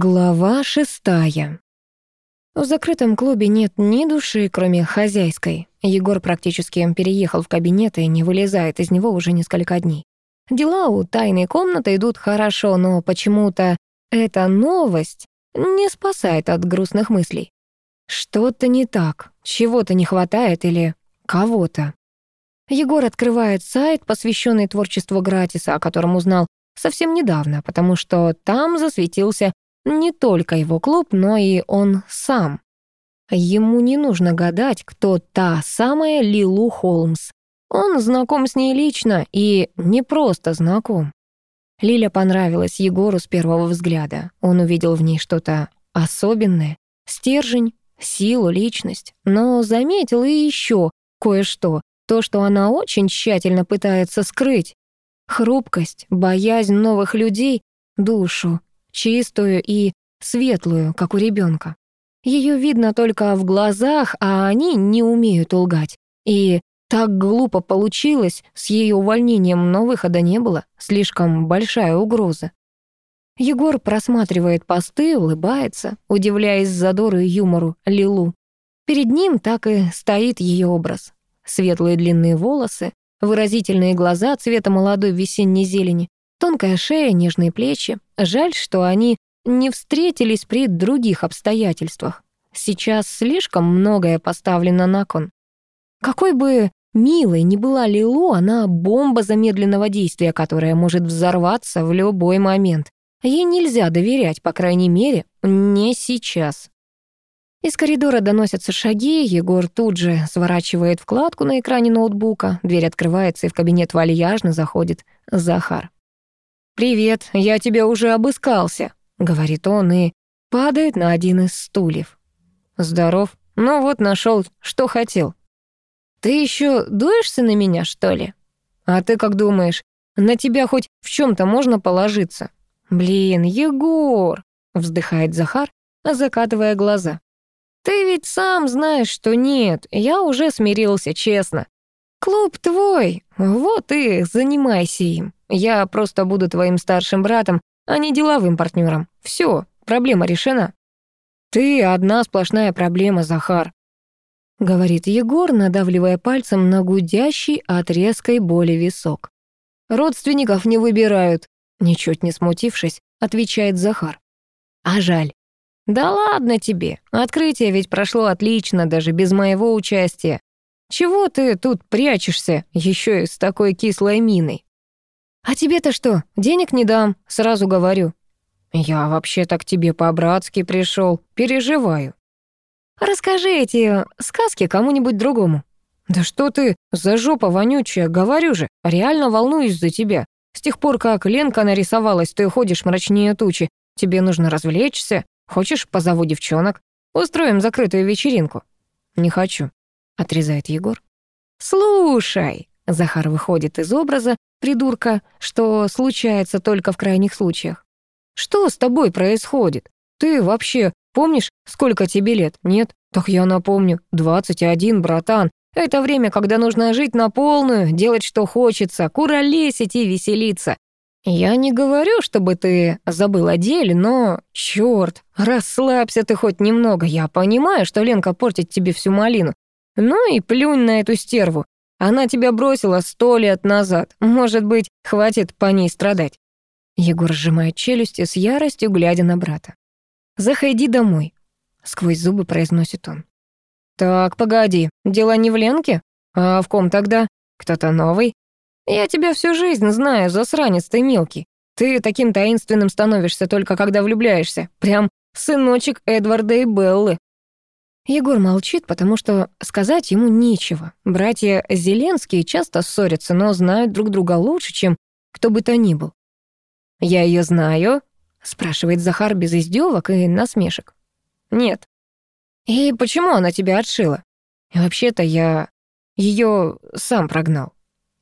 Глава шестая. В закрытом клубе нет ни души, кроме хозяйской. Егор практически переехал в кабинет и не вылезает из него уже несколько дней. Дела у тайной комнаты идут хорошо, но почему-то эта новость не спасает от грустных мыслей. Что-то не так, чего-то не хватает или кого-то. Егор открывает сайт, посвященный творчеству Гратиса, о котором узнал совсем недавно, потому что там засветился не только его клуб, но и он сам. Ему не нужно гадать, кто та самая Лилу Холмс. Он знаком с ней лично и не просто знаком. Лиля понравилась Егору с первого взгляда. Он увидел в ней что-то особенное, стержень, силу, личность. Но заметил и еще кое-что, то, что она очень тщательно пытается скрыть. Хрупкость, боязнь новых людей, душу, чистую и светлую, как у ребенка. Ее видно только в глазах, а они не умеют лгать. И так глупо получилось, с ее увольнением, но выхода не было, слишком большая угроза. Егор просматривает посты, улыбается, удивляясь задору и юмору Лилу. Перед ним так и стоит ее образ. Светлые длинные волосы, выразительные глаза цвета молодой весенней зелени, Тонкая шея, нежные плечи. Жаль, что они не встретились при других обстоятельствах. Сейчас слишком многое поставлено на кон. Какой бы милой ни была Лилу, она бомба замедленного действия, которая может взорваться в любой момент. Ей нельзя доверять, по крайней мере, не сейчас. Из коридора доносятся шаги, Егор тут же сворачивает вкладку на экране ноутбука, дверь открывается, и в кабинет вальяжно заходит Захар. «Привет, я тебя уже обыскался», — говорит он и падает на один из стульев. «Здоров. Ну вот нашел, что хотел». «Ты еще дуешься на меня, что ли?» «А ты как думаешь, на тебя хоть в чем то можно положиться?» «Блин, Егор!» — вздыхает Захар, закатывая глаза. «Ты ведь сам знаешь, что нет, я уже смирился, честно. Клуб твой, вот и занимайся им». Я просто буду твоим старшим братом, а не деловым партнером. Все, проблема решена. Ты одна сплошная проблема, Захар. Говорит Егор, надавливая пальцем на гудящий от резкой боли висок. Родственников не выбирают, ничуть не смутившись, отвечает Захар. А жаль. Да ладно тебе, открытие ведь прошло отлично, даже без моего участия. Чего ты тут прячешься, еще и с такой кислой миной? «А тебе-то что? Денег не дам, сразу говорю». «Я вообще-то к тебе по-братски пришел, переживаю». «Расскажи эти сказки кому-нибудь другому». «Да что ты, за жопа вонючая, говорю же, реально волнуюсь за тебя. С тех пор, как Ленка нарисовалась, ты ходишь мрачнее тучи. Тебе нужно развлечься. Хочешь, позову девчонок? Устроим закрытую вечеринку». «Не хочу», — отрезает Егор. «Слушай», — Захар выходит из образа, придурка, что случается только в крайних случаях. Что с тобой происходит? Ты вообще помнишь, сколько тебе лет? Нет? Так я напомню. 21, братан. Это время, когда нужно жить на полную, делать, что хочется, куролесить и веселиться. Я не говорю, чтобы ты забыл о деле, но... Чёрт, расслабься ты хоть немного. Я понимаю, что Ленка портит тебе всю малину. Ну и плюнь на эту стерву. Она тебя бросила сто лет назад. Может быть, хватит по ней страдать». Егор сжимает челюсти с яростью, глядя на брата. «Заходи домой», — сквозь зубы произносит он. «Так, погоди, дело не в Ленке? А в ком тогда? Кто-то новый? Я тебя всю жизнь знаю, засранец ты мелкий. Ты таким таинственным становишься только когда влюбляешься. Прям сыночек Эдварда и Беллы. Егор молчит, потому что сказать ему нечего. Братья Зеленские часто ссорятся, но знают друг друга лучше, чем кто бы то ни был. «Я ее знаю?» — спрашивает Захар без издевок и насмешек. «Нет». «И почему она тебя отшила?» «Вообще-то я ее сам прогнал».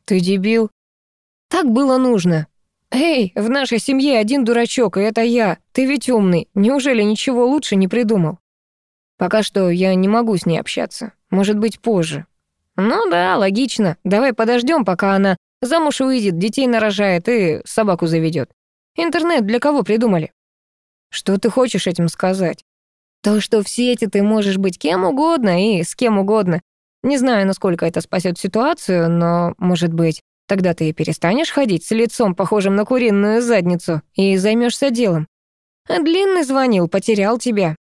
«Ты дебил?» «Так было нужно». «Эй, в нашей семье один дурачок, и это я. Ты ведь умный. Неужели ничего лучше не придумал?» Пока что я не могу с ней общаться. Может быть, позже. Ну да, логично. Давай подождем, пока она замуж выйдет, детей нарожает и собаку заведет. Интернет для кого придумали? Что ты хочешь этим сказать? То, что в сети ты можешь быть кем угодно и с кем угодно. Не знаю, насколько это спасет ситуацию, но, может быть, тогда ты перестанешь ходить с лицом, похожим на куриную задницу, и займешься делом. Длинный звонил, потерял тебя.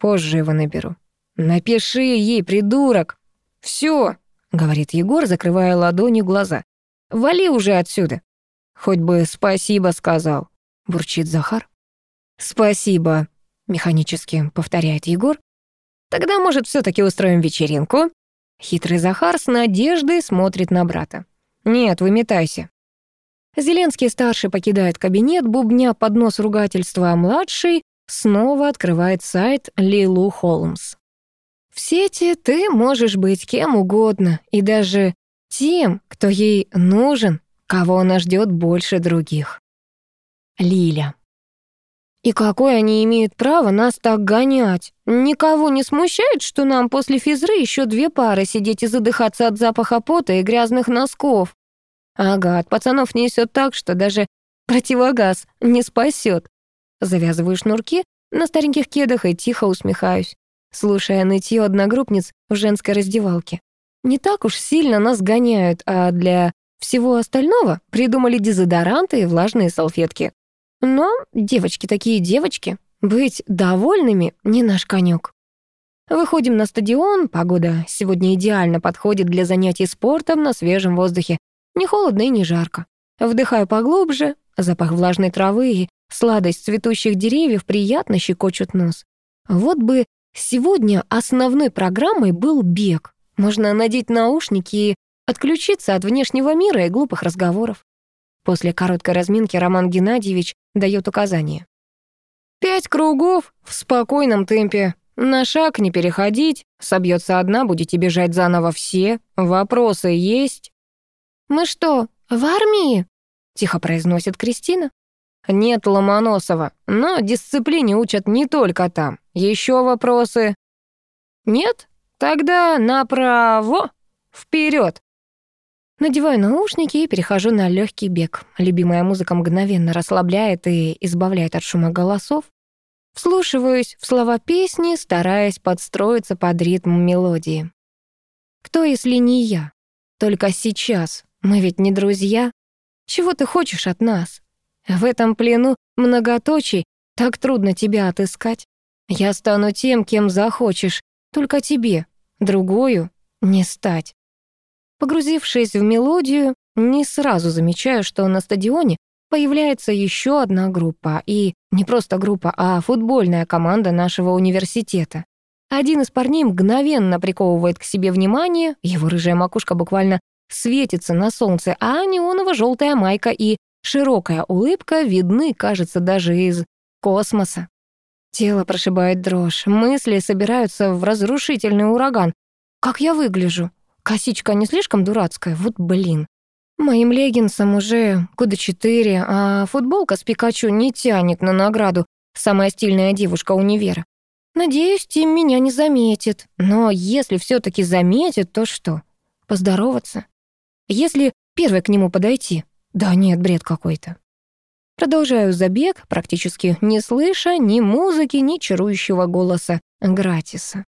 Позже его наберу. Напиши ей, придурок. Все, говорит Егор, закрывая ладонью глаза. Вали уже отсюда. Хоть бы спасибо сказал, бурчит Захар. Спасибо, механически повторяет Егор. Тогда, может, все таки устроим вечеринку? Хитрый Захар с надеждой смотрит на брата. Нет, выметайся. Зеленский-старший покидает кабинет, бубня под нос ругательства, а младший снова открывает сайт Лилу Холмс. В сети ты можешь быть кем угодно, и даже тем, кто ей нужен, кого она ждет больше других. Лиля. И какое они имеют право нас так гонять? Никого не смущает, что нам после физры еще две пары сидеть и задыхаться от запаха пота и грязных носков? Ага, от пацанов несет так, что даже противогаз не спасет. Завязываю шнурки на стареньких кедах и тихо усмехаюсь, слушая нытье одногруппниц в женской раздевалке. Не так уж сильно нас гоняют, а для всего остального придумали дезодоранты и влажные салфетки. Но девочки такие девочки, быть довольными не наш конек. Выходим на стадион, погода сегодня идеально подходит для занятий спортом на свежем воздухе. Не холодно и не жарко. Вдыхаю поглубже, запах влажной травы и сладость цветущих деревьев приятно щекочут нос. Вот бы сегодня основной программой был бег. Можно надеть наушники и отключиться от внешнего мира и глупых разговоров. После короткой разминки Роман Геннадьевич дает указание. «Пять кругов в спокойном темпе. На шаг не переходить. Собьется одна, будете бежать заново все. Вопросы есть?» «Мы что, в армии?» — тихо произносит Кристина. «Нет Ломоносова, но дисциплине учат не только там. Еще вопросы?» «Нет? Тогда направо, вперед. Надеваю наушники и перехожу на легкий бег. Любимая музыка мгновенно расслабляет и избавляет от шума голосов. Вслушиваюсь в слова песни, стараясь подстроиться под ритм мелодии. Кто, если не я? Только сейчас. Мы ведь не друзья. Чего ты хочешь от нас? В этом плену многоточий так трудно тебя отыскать. Я стану тем, кем захочешь, только тебе, другую не стать. Погрузившись в мелодию, не сразу замечаю, что на стадионе появляется еще одна группа. И не просто группа, а футбольная команда нашего университета. Один из парней мгновенно приковывает к себе внимание, его рыжая макушка буквально светится на солнце, а неоново-желтая майка и широкая улыбка видны, кажется, даже из космоса. Тело прошибает дрожь, мысли собираются в разрушительный ураган. Как я выгляжу? Косичка не слишком дурацкая, вот блин. Моим леггинсам уже года четыре, а футболка с Пикачу не тянет на награду. Самая стильная девушка универа. Надеюсь, Тим меня не заметит. Но если все таки заметит, то что? Поздороваться? Если первой к нему подойти? Да нет, бред какой-то. Продолжаю забег, практически не слыша ни музыки, ни чарующего голоса Гратиса.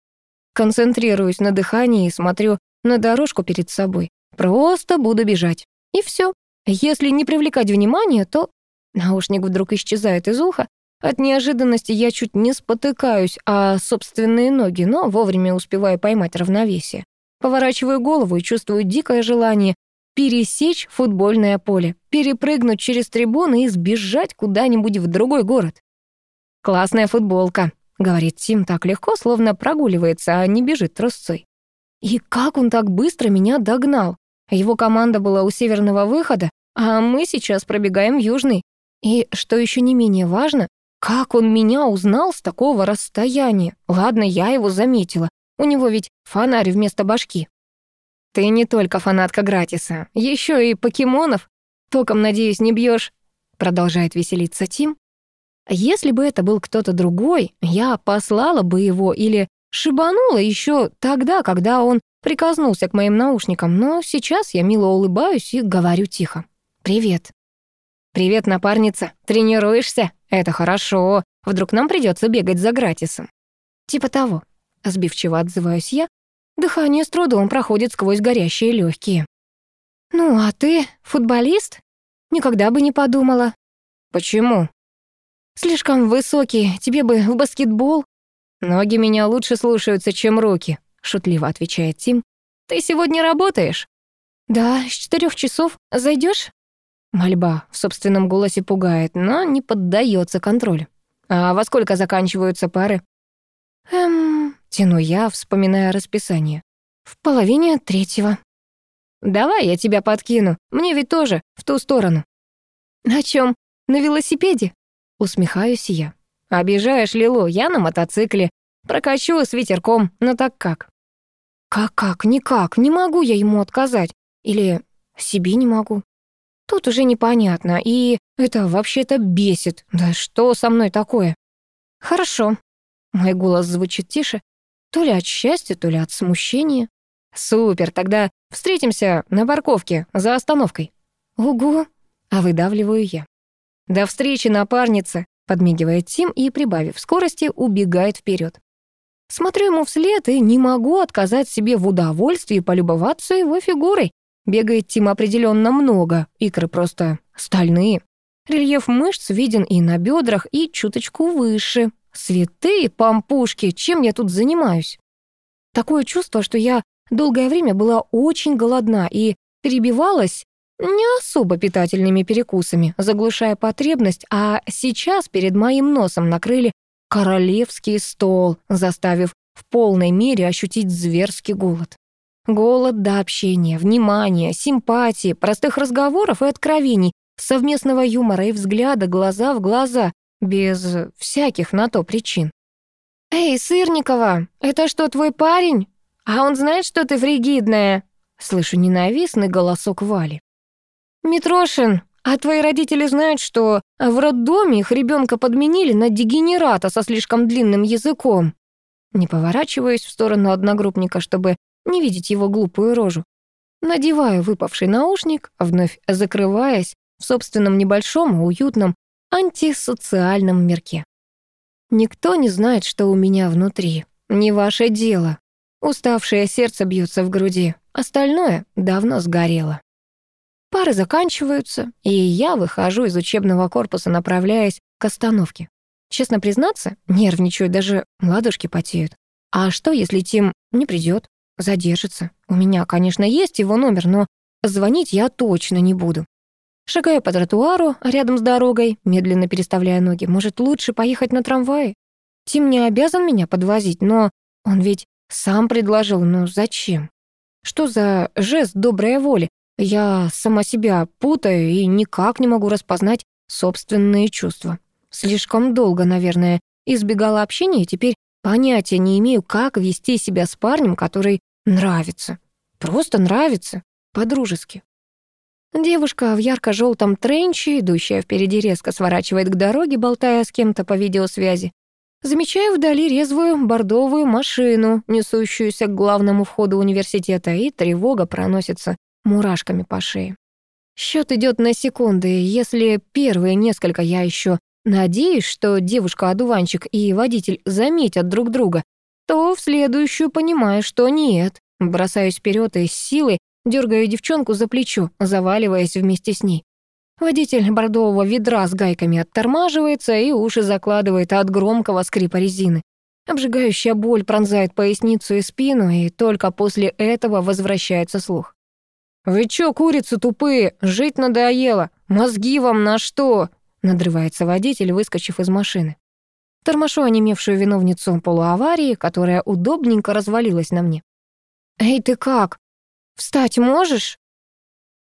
Концентрируюсь на дыхании и смотрю на дорожку перед собой. Просто буду бежать. И все. Если не привлекать внимания, то... Наушник вдруг исчезает из уха. От неожиданности я чуть не спотыкаюсь о собственные ноги, но вовремя успеваю поймать равновесие. Поворачиваю голову и чувствую дикое желание пересечь футбольное поле, перепрыгнуть через трибуны и сбежать куда-нибудь в другой город. «Классная футболка», — говорит Тим так легко, словно прогуливается, а не бежит трусцой. И как он так быстро меня догнал? Его команда была у северного выхода, а мы сейчас пробегаем южный. И, что еще не менее важно, как он меня узнал с такого расстояния? Ладно, я его заметила. У него ведь фонарь вместо башки. Ты не только фанатка Гратиса, еще и покемонов. Током, надеюсь, не бьешь. Продолжает веселиться Тим. Если бы это был кто-то другой, я послала бы его или Шибануло еще тогда, когда он прикоснулся к моим наушникам, но сейчас я мило улыбаюсь и говорю тихо. «Привет». «Привет, напарница. Тренируешься? Это хорошо. Вдруг нам придется бегать за гратисом». «Типа того», — сбивчиво отзываюсь я. Дыхание с трудом проходит сквозь горящие легкие. «Ну, а ты футболист?» «Никогда бы не подумала». «Почему?» «Слишком высокий. Тебе бы в баскетбол». «Ноги меня лучше слушаются, чем руки», — шутливо отвечает Тим. «Ты сегодня работаешь?» «Да, с четырех часов. Зайдешь? Мольба в собственном голосе пугает, но не поддается контролю. «А во сколько заканчиваются пары?» «Эм...» — тяну я, вспоминая расписание. «В половине третьего». «Давай я тебя подкину. Мне ведь тоже в ту сторону». «На чем? На велосипеде?» Усмехаюсь я. «Обижаешь, Лилу, я на мотоцикле. Прокачу с ветерком, но так как?» «Как-как? Никак. Не могу я ему отказать. Или себе не могу. Тут уже непонятно, и это вообще-то бесит. Да что со мной такое? Хорошо. Мой голос звучит тише. То ли от счастья, то ли от смущения. Супер, тогда встретимся на парковке за остановкой. Угу. А выдавливаю я. До встречи, напарница, подмигивает Тим и, прибавив скорости, убегает вперед. Смотрю ему вслед и не могу отказать себе в удовольствии полюбоваться его фигурой. Бегает Тим определенно много, икры просто стальные. Рельеф мышц виден и на бедрах, и чуточку выше. Святые пампушки, чем я тут занимаюсь? Такое чувство, что я долгое время была очень голодна и перебивалась не особо питательными перекусами, заглушая потребность, а сейчас перед моим носом накрыли королевский стол, заставив в полной мере ощутить зверский голод. Голод до общения, внимания, симпатии, простых разговоров и откровений, совместного юмора и взгляда глаза в глаза, без всяких на то причин. «Эй, Сырникова, это что, твой парень? А он знает, что ты фригидная?» Слышу ненавистный голосок Вали. «Митрошин, а твои родители знают, что в роддоме их ребенка подменили на дегенерата со слишком длинным языком?» Не поворачиваюсь в сторону одногруппника, чтобы не видеть его глупую рожу. Надеваю выпавший наушник, вновь закрываясь в собственном небольшом, уютном, антисоциальном мирке. Никто не знает, что у меня внутри. Не ваше дело. Уставшее сердце бьется в груди. Остальное давно сгорело. Пары заканчиваются, и я выхожу из учебного корпуса, направляясь к остановке. Честно признаться, нервничаю, даже ладошки потеют. А что, если Тим не придет? Задержится. У меня, конечно, есть его номер, но звонить я точно не буду. Шагая по тротуару рядом с дорогой, медленно переставляя ноги, может, лучше поехать на трамвае? Тим не обязан меня подвозить, но он ведь сам предложил, ну зачем? Что за жест доброй воли? Я сама себя путаю и никак не могу распознать собственные чувства. Слишком долго, наверное, избегала общения и теперь понятия не имею, как вести себя с парнем, который Нравится. Просто нравится. По-дружески. Девушка в ярко-желтом тренче, идущая впереди, резко сворачивает к дороге, болтая с кем-то по видеосвязи. Замечаю вдали резвую бордовую машину, несущуюся к главному входу университета, и тревога проносится мурашками по шее. Счет идет на секунды. Если первые несколько я еще надеюсь, что девушка-одуванчик и водитель заметят друг друга, то в следующую понимаю, что нет. Бросаюсь вперед и с силой дергаю девчонку за плечо, заваливаясь вместе с ней. Водитель бордового ведра с гайками оттормаживается и уши закладывает от громкого скрипа резины. Обжигающая боль пронзает поясницу и спину, и только после этого возвращается слух. «Вы чё, курицы тупые? Жить надоело. Мозги вам на что?» Надрывается водитель, выскочив из машины. Тормошу онемевшую виновницу полуаварии, которая удобненько развалилась на мне. «Эй, ты как? Встать можешь?»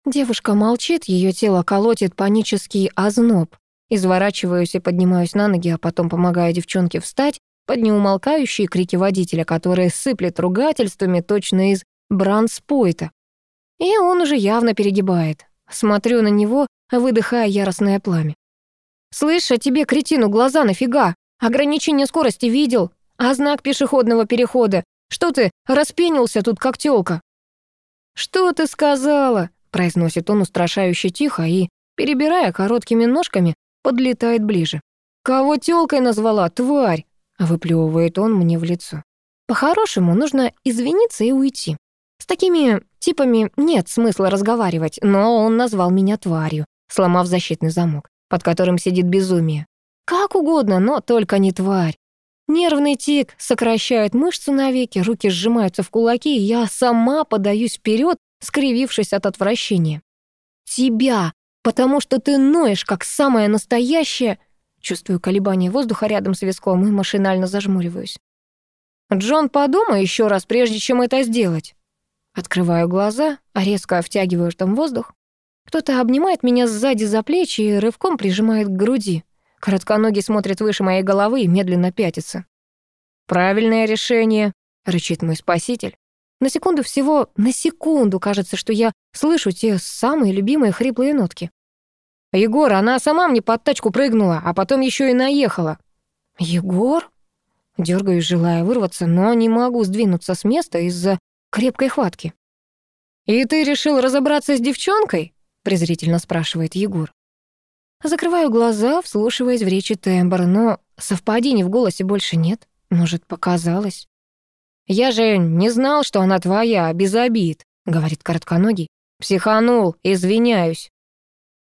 Девушка молчит, ее тело колотит панический озноб. Изворачиваюсь и поднимаюсь на ноги, а потом помогаю девчонке встать под неумолкающие крики водителя, которые сыплет ругательствами точно из бранспойта. И он уже явно перегибает. Смотрю на него, выдыхая яростное пламя. «Слышь, а тебе, кретину, глаза нафига? Ограничение скорости видел? А знак пешеходного перехода? Что ты распенился тут, как тёлка?» «Что ты сказала?» — произносит он устрашающе тихо и перебирая короткими ножками, подлетает ближе. «Кого тёлкой назвала, тварь?» — выплёвывает он мне в лицо. По-хорошему, нужно извиниться и уйти. С такими типами нет смысла разговаривать, но он назвал меня тварью, сломав защитный замок, под которым сидит безумие. Как угодно, но только не тварь. Нервный тик сокращает мышцу навеки, руки сжимаются в кулаки, и я сама подаюсь вперед, скривившись от отвращения. «Тебя, потому что ты ноешь, как самая настоящая...» Чувствую колебание воздуха рядом с виском и машинально зажмуриваюсь. «Джон, подумай еще раз, прежде чем это сделать». Открываю глаза, а резко втягиваю там воздух. Кто-то обнимает меня сзади за плечи и рывком прижимает к груди. Коротконогий смотрит выше моей головы и медленно пятится. «Правильное решение», — рычит мой спаситель. На секунду всего, на секунду кажется, что я слышу те самые любимые хриплые нотки. «Егор, она сама мне под тачку прыгнула, а потом еще и наехала». «Егор?» Дёргаюсь, желая вырваться, но не могу сдвинуться с места из-за крепкой хватки. «И ты решил разобраться с девчонкой?» презрительно спрашивает Егор. Закрываю глаза, вслушиваясь в речи тембр, но совпадений в голосе больше нет. Может, показалось. «Я же не знал, что она твоя, без обид», — говорит коротконогий. «Психанул, извиняюсь».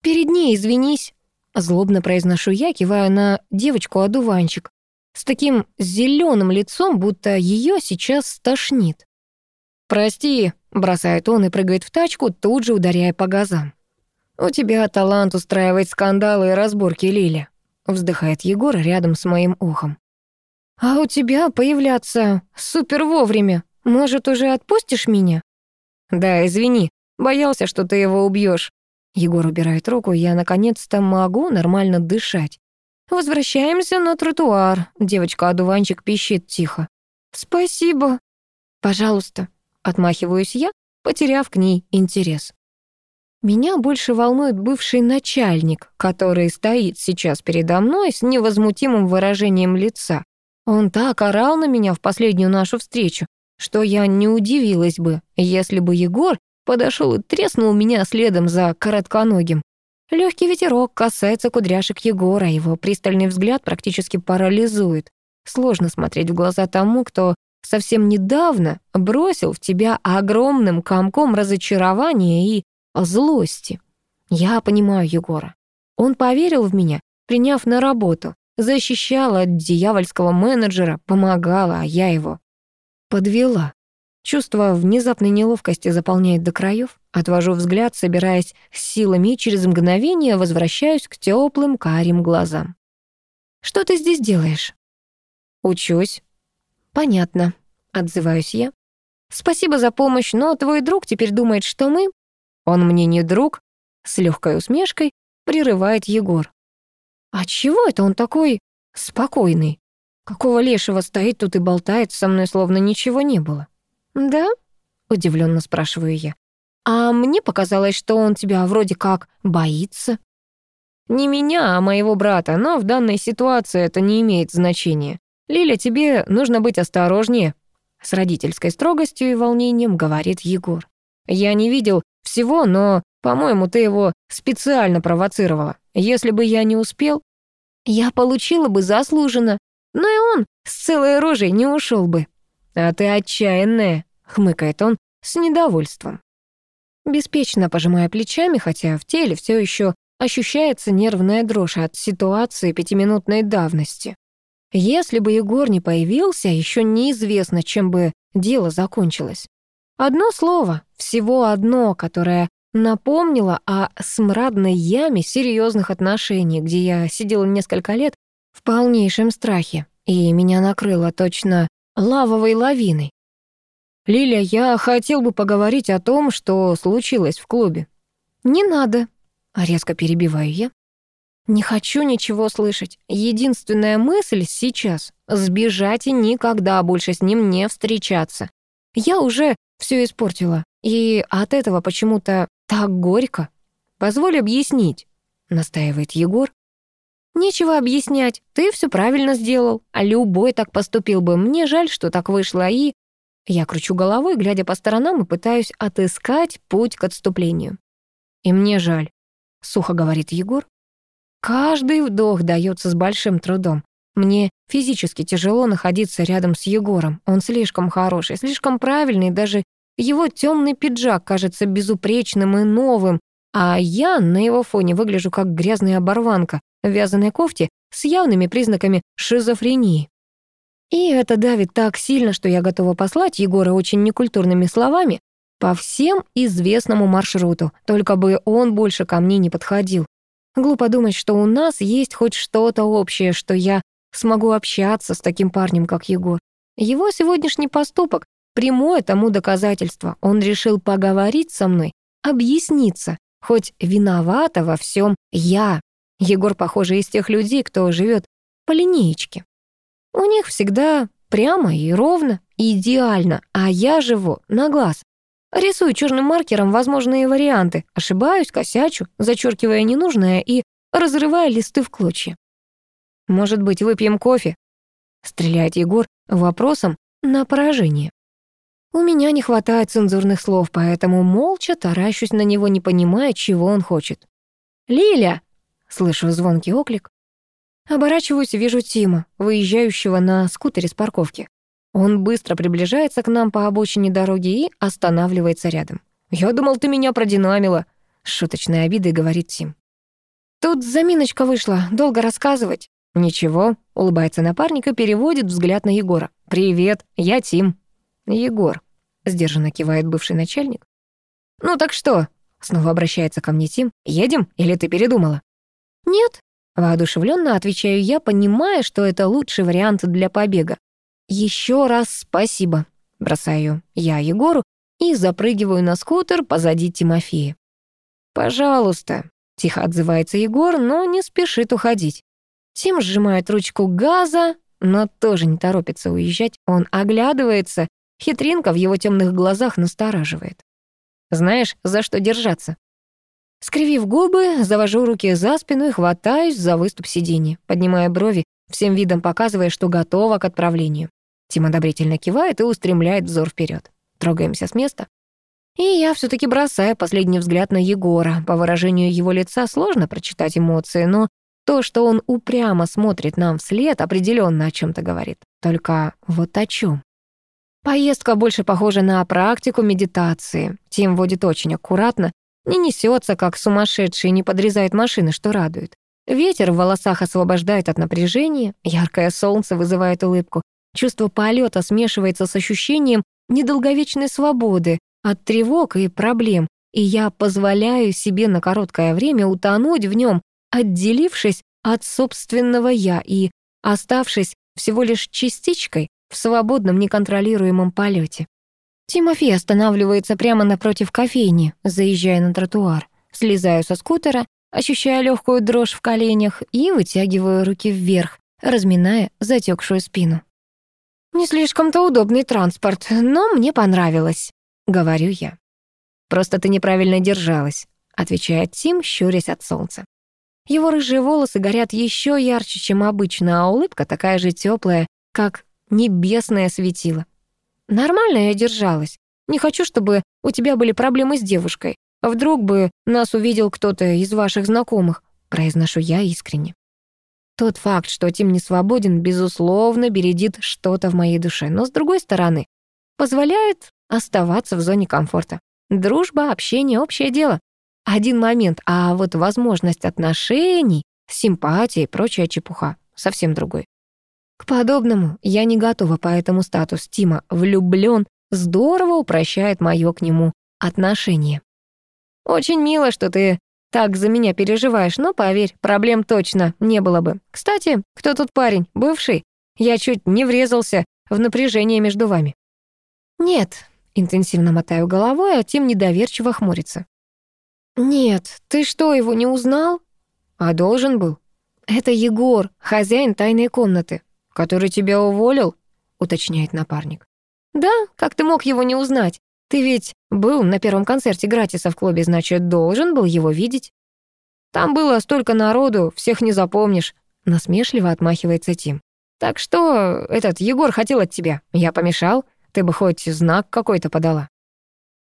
«Перед ней извинись», — злобно произношу я, кивая на девочку-одуванчик, с таким зеленым лицом, будто ее сейчас стошнит. «Прости», — бросает он и прыгает в тачку, тут же ударяя по газам. «У тебя талант устраивать скандалы и разборки, Лиля», — вздыхает Егор рядом с моим ухом. «А у тебя появляться супер вовремя. Может, уже отпустишь меня?» «Да, извини, боялся, что ты его убьешь. Егор убирает руку, я наконец-то могу нормально дышать. Возвращаемся на тротуар. Девочка-одуванчик пищит тихо. «Спасибо». «Пожалуйста», — отмахиваюсь я, потеряв к ней интерес. Меня больше волнует бывший начальник, который стоит сейчас передо мной с невозмутимым выражением лица. Он так орал на меня в последнюю нашу встречу, что я не удивилась бы, если бы Егор подошел и треснул меня следом за коротконогим. Легкий ветерок касается кудряшек Егора, его пристальный взгляд практически парализует. Сложно смотреть в глаза тому, кто совсем недавно бросил в тебя огромным комком разочарования и злости. Я понимаю Егора. Он поверил в меня, приняв на работу, защищал от дьявольского менеджера, помогала, а я его подвела. Чувство внезапной неловкости заполняет до краев. Отвожу взгляд, собираясь с силами, и через мгновение возвращаюсь к теплым карим глазам. «Что ты здесь делаешь?» «Учусь». «Понятно», — отзываюсь я. «Спасибо за помощь, но твой друг теперь думает, что мы...» «Он мне не друг», — с легкой усмешкой прерывает Егор. «А чего это он такой спокойный? Какого лешего стоит тут и болтает со мной, словно ничего не было?» «Да?» — удивленно спрашиваю я. «А мне показалось, что он тебя вроде как боится». «Не меня, а моего брата, но в данной ситуации это не имеет значения. Лиля, тебе нужно быть осторожнее», — с родительской строгостью и волнением говорит Егор. «Я не видел всего, но, по-моему, ты его специально провоцировала. Если бы я не успел, я получила бы заслуженно, но и он с целой рожей не ушел бы». «А ты отчаянная», — хмыкает он с недовольством. Беспечно пожимая плечами, хотя в теле все еще ощущается нервная дрожь от ситуации пятиминутной давности. Если бы Егор не появился, еще неизвестно, чем бы дело закончилось. Одно слово, всего одно, которое напомнило о смрадной яме серьезных отношений, где я сидела несколько лет в полнейшем страхе, и меня накрыло точно лавовой лавиной. «Лиля, я хотел бы поговорить о том, что случилось в клубе». «Не надо», — резко перебиваю я. «Не хочу ничего слышать. Единственная мысль сейчас — сбежать и никогда больше с ним не встречаться. Я уже все испортила, и от этого почему-то так горько. Позволь объяснить», — настаивает Егор. «Нечего объяснять, ты все правильно сделал, а любой так поступил бы. Мне жаль, что так вышло, и...» Я кручу головой, глядя по сторонам, и пытаюсь отыскать путь к отступлению. «И мне жаль», сухо говорит Егор. Каждый вдох дается с большим трудом. Мне физически тяжело находиться рядом с Егором. Он слишком хороший, слишком правильный, даже его темный пиджак кажется безупречным и новым, а я на его фоне выгляжу как грязная оборванка в вязаной кофте с явными признаками шизофрении. И это давит так сильно, что я готова послать Егора очень некультурными словами по всем известному маршруту, только бы он больше ко мне не подходил. Глупо думать, что у нас есть хоть что-то общее, что я смогу общаться с таким парнем, как Егор. Его сегодняшний поступок — прямое тому доказательство. Он решил поговорить со мной, объясниться, хоть виновата во всем я. Егор, похоже, из тех людей, кто живет по линеечке. У них всегда прямо и ровно, идеально, а я живу на глаз. Рисую черным маркером возможные варианты, ошибаюсь, косячу, зачеркивая ненужное и разрывая листы в клочья. «Может быть, выпьем кофе?» — стреляет Егор вопросом на поражение. У меня не хватает цензурных слов, поэтому молча таращусь на него, не понимая, чего он хочет. «Лиля!» — слышу звонкий оклик. Оборачиваюсь вижу Тима, выезжающего на скутере с парковки. Он быстро приближается к нам по обочине дороги и останавливается рядом. «Я думал, ты меня продинамила», — с шуточной обидой говорит Тим. «Тут заминочка вышла, долго рассказывать». «Ничего», — улыбается напарник и переводит взгляд на Егора. «Привет, я Тим». «Егор», — сдержанно кивает бывший начальник. «Ну так что?» — снова обращается ко мне Тим. «Едем или ты передумала?» «Нет», — воодушевленно отвечаю я, понимая, что это лучший вариант для побега. «Еще раз спасибо», — бросаю я Егору и запрыгиваю на скутер позади Тимофея. «Пожалуйста», — тихо отзывается Егор, но не спешит уходить. Тим сжимает ручку газа, но тоже не торопится уезжать. Он оглядывается, хитринка в его темных глазах настораживает. Знаешь, за что держаться? Скривив губы, завожу руки за спину и хватаюсь за выступ сиденья, поднимая брови, всем видом показывая, что готова к отправлению. Тим одобрительно кивает и устремляет взор вперед. Трогаемся с места. И я все таки бросаю последний взгляд на Егора. По выражению его лица сложно прочитать эмоции, но то, что он упрямо смотрит нам вслед, определенно о чем то говорит. Только вот о чем. Поездка больше похожа на практику медитации. Тим водит очень аккуратно, не несется, как сумасшедший, не подрезает машины, что радует. Ветер в волосах освобождает от напряжения, яркое солнце вызывает улыбку. Чувство полета смешивается с ощущением недолговечной свободы от тревог и проблем, и я позволяю себе на короткое время утонуть в нем, отделившись от собственного «я» и оставшись всего лишь частичкой в свободном неконтролируемом полете. Тимофей останавливается прямо напротив кофейни, заезжая на тротуар. Слезаю со скутера, ощущая легкую дрожь в коленях и вытягиваю руки вверх, разминая затекшую спину. «Не слишком-то удобный транспорт, но мне понравилось», — говорю я. «Просто ты неправильно держалась», — отвечает Тим, щурясь от солнца. Его рыжие волосы горят еще ярче, чем обычно, а улыбка такая же теплая, как небесное светило. Нормально я держалась. Не хочу, чтобы у тебя были проблемы с девушкой. Вдруг бы нас увидел кто-то из ваших знакомых, произношу я искренне. Тот факт, что Тим не свободен, безусловно, бередит что-то в моей душе, но с другой стороны, позволяет оставаться в зоне комфорта. Дружба, общение, общее дело. Один момент, а вот возможность отношений, симпатии и прочая чепуха совсем другой. К подобному я не готова, поэтому статус Тима «влюблён» здорово упрощает моё к нему отношение. Очень мило, что ты так за меня переживаешь, но поверь, проблем точно не было бы. Кстати, кто тут парень? Бывший? Я чуть не врезался в напряжение между вами. Нет, интенсивно мотаю головой, а Тим недоверчиво хмурится. «Нет, ты что, его не узнал?» «А должен был». «Это Егор, хозяин тайной комнаты». «Который тебя уволил?» — уточняет напарник. «Да, как ты мог его не узнать? Ты ведь был на первом концерте Гратиса в клубе, значит, должен был его видеть». «Там было столько народу, всех не запомнишь», — насмешливо отмахивается Тим. «Так что этот Егор хотел от тебя. Я помешал? Ты бы хоть знак какой-то подала».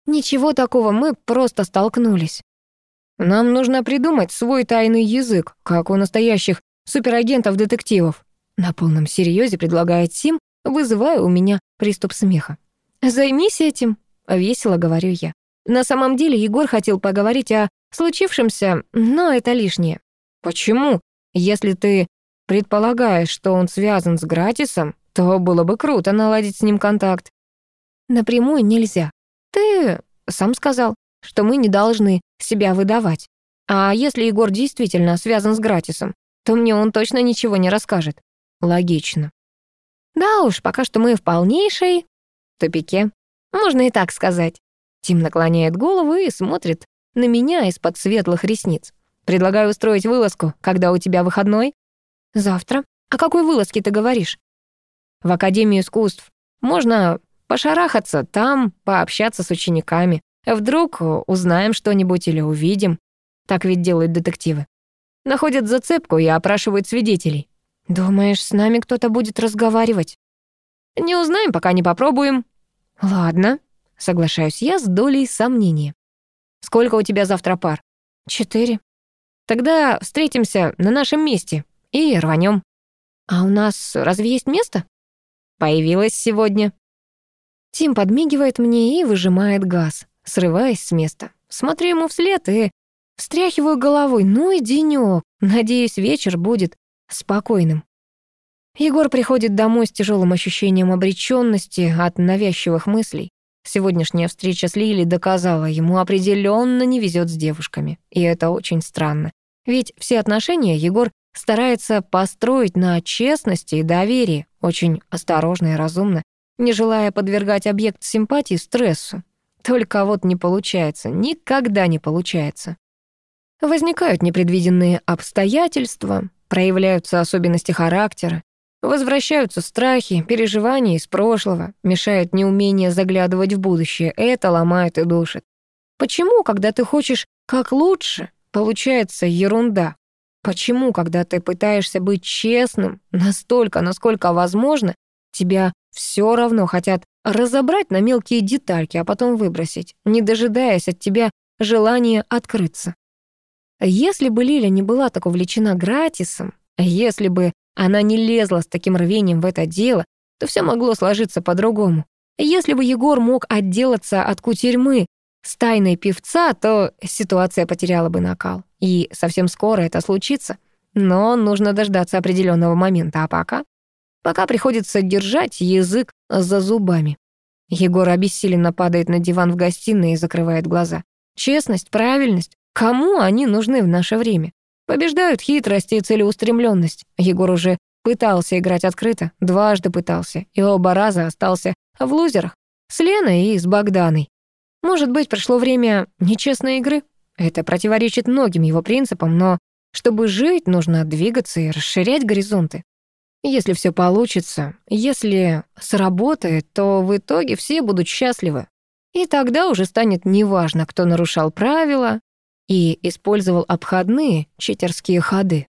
«Ничего такого, мы просто столкнулись». Нам нужно придумать свой тайный язык, как у настоящих суперагентов-детективов. На полном серьезе предлагает Сим, вызывая у меня приступ смеха. «Займись этим», — весело говорю я. На самом деле Егор хотел поговорить о случившемся, но это лишнее. «Почему? Если ты предполагаешь, что он связан с Гратисом, то было бы круто наладить с ним контакт». «Напрямую нельзя. Ты сам сказал, что мы не должны себя выдавать. А если Егор действительно связан с Гратисом, то мне он точно ничего не расскажет. Логично. Да уж, пока что мы в полнейшей тупике. Можно и так сказать. Тим наклоняет голову и смотрит на меня из-под светлых ресниц. Предлагаю устроить вылазку, когда у тебя выходной. Завтра. О какой вылазке ты говоришь? В Академию искусств. Можно пошарахаться там, пообщаться с учениками. Вдруг узнаем что-нибудь или увидим. Так ведь делают детективы. Находят зацепку и опрашивают свидетелей. Думаешь, с нами кто-то будет разговаривать? Не узнаем, пока не попробуем. Ладно, соглашаюсь я с долей сомнения. Сколько у тебя завтра пар? Четыре. Тогда встретимся на нашем месте и рванем. А у нас разве есть место? Появилось сегодня. Тим подмигивает мне и выжимает газ срываясь с места. Смотрю ему вслед и встряхиваю головой. Ну и денёк. Надеюсь, вечер будет спокойным. Егор приходит домой с тяжелым ощущением обречённости от навязчивых мыслей. Сегодняшняя встреча с Лили доказала, ему определенно не везет с девушками. И это очень странно. Ведь все отношения Егор старается построить на честности и доверии, очень осторожно и разумно, не желая подвергать объект симпатии стрессу. Только вот не получается, никогда не получается. Возникают непредвиденные обстоятельства, проявляются особенности характера, возвращаются страхи, переживания из прошлого, мешают неумение заглядывать в будущее, это ломает и душит. Почему, когда ты хочешь как лучше, получается ерунда? Почему, когда ты пытаешься быть честным настолько, насколько возможно, тебя все равно хотят разобрать на мелкие детальки, а потом выбросить, не дожидаясь от тебя желания открыться. Если бы Лиля не была так увлечена гратисом, если бы она не лезла с таким рвением в это дело, то все могло сложиться по-другому. Если бы Егор мог отделаться от кутерьмы с тайной певца, то ситуация потеряла бы накал. И совсем скоро это случится. Но нужно дождаться определенного момента, а пока Пока приходится держать язык за зубами. Егор обессиленно падает на диван в гостиной и закрывает глаза. Честность, правильность. Кому они нужны в наше время? Побеждают хитрость и целеустремленность. Егор уже пытался играть открыто, дважды пытался, и оба раза остался в лузерах. С Леной и с Богданой. Может быть, пришло время нечестной игры? Это противоречит многим его принципам, но чтобы жить, нужно двигаться и расширять горизонты. Если все получится, если сработает, то в итоге все будут счастливы. И тогда уже станет неважно, кто нарушал правила и использовал обходные читерские ходы.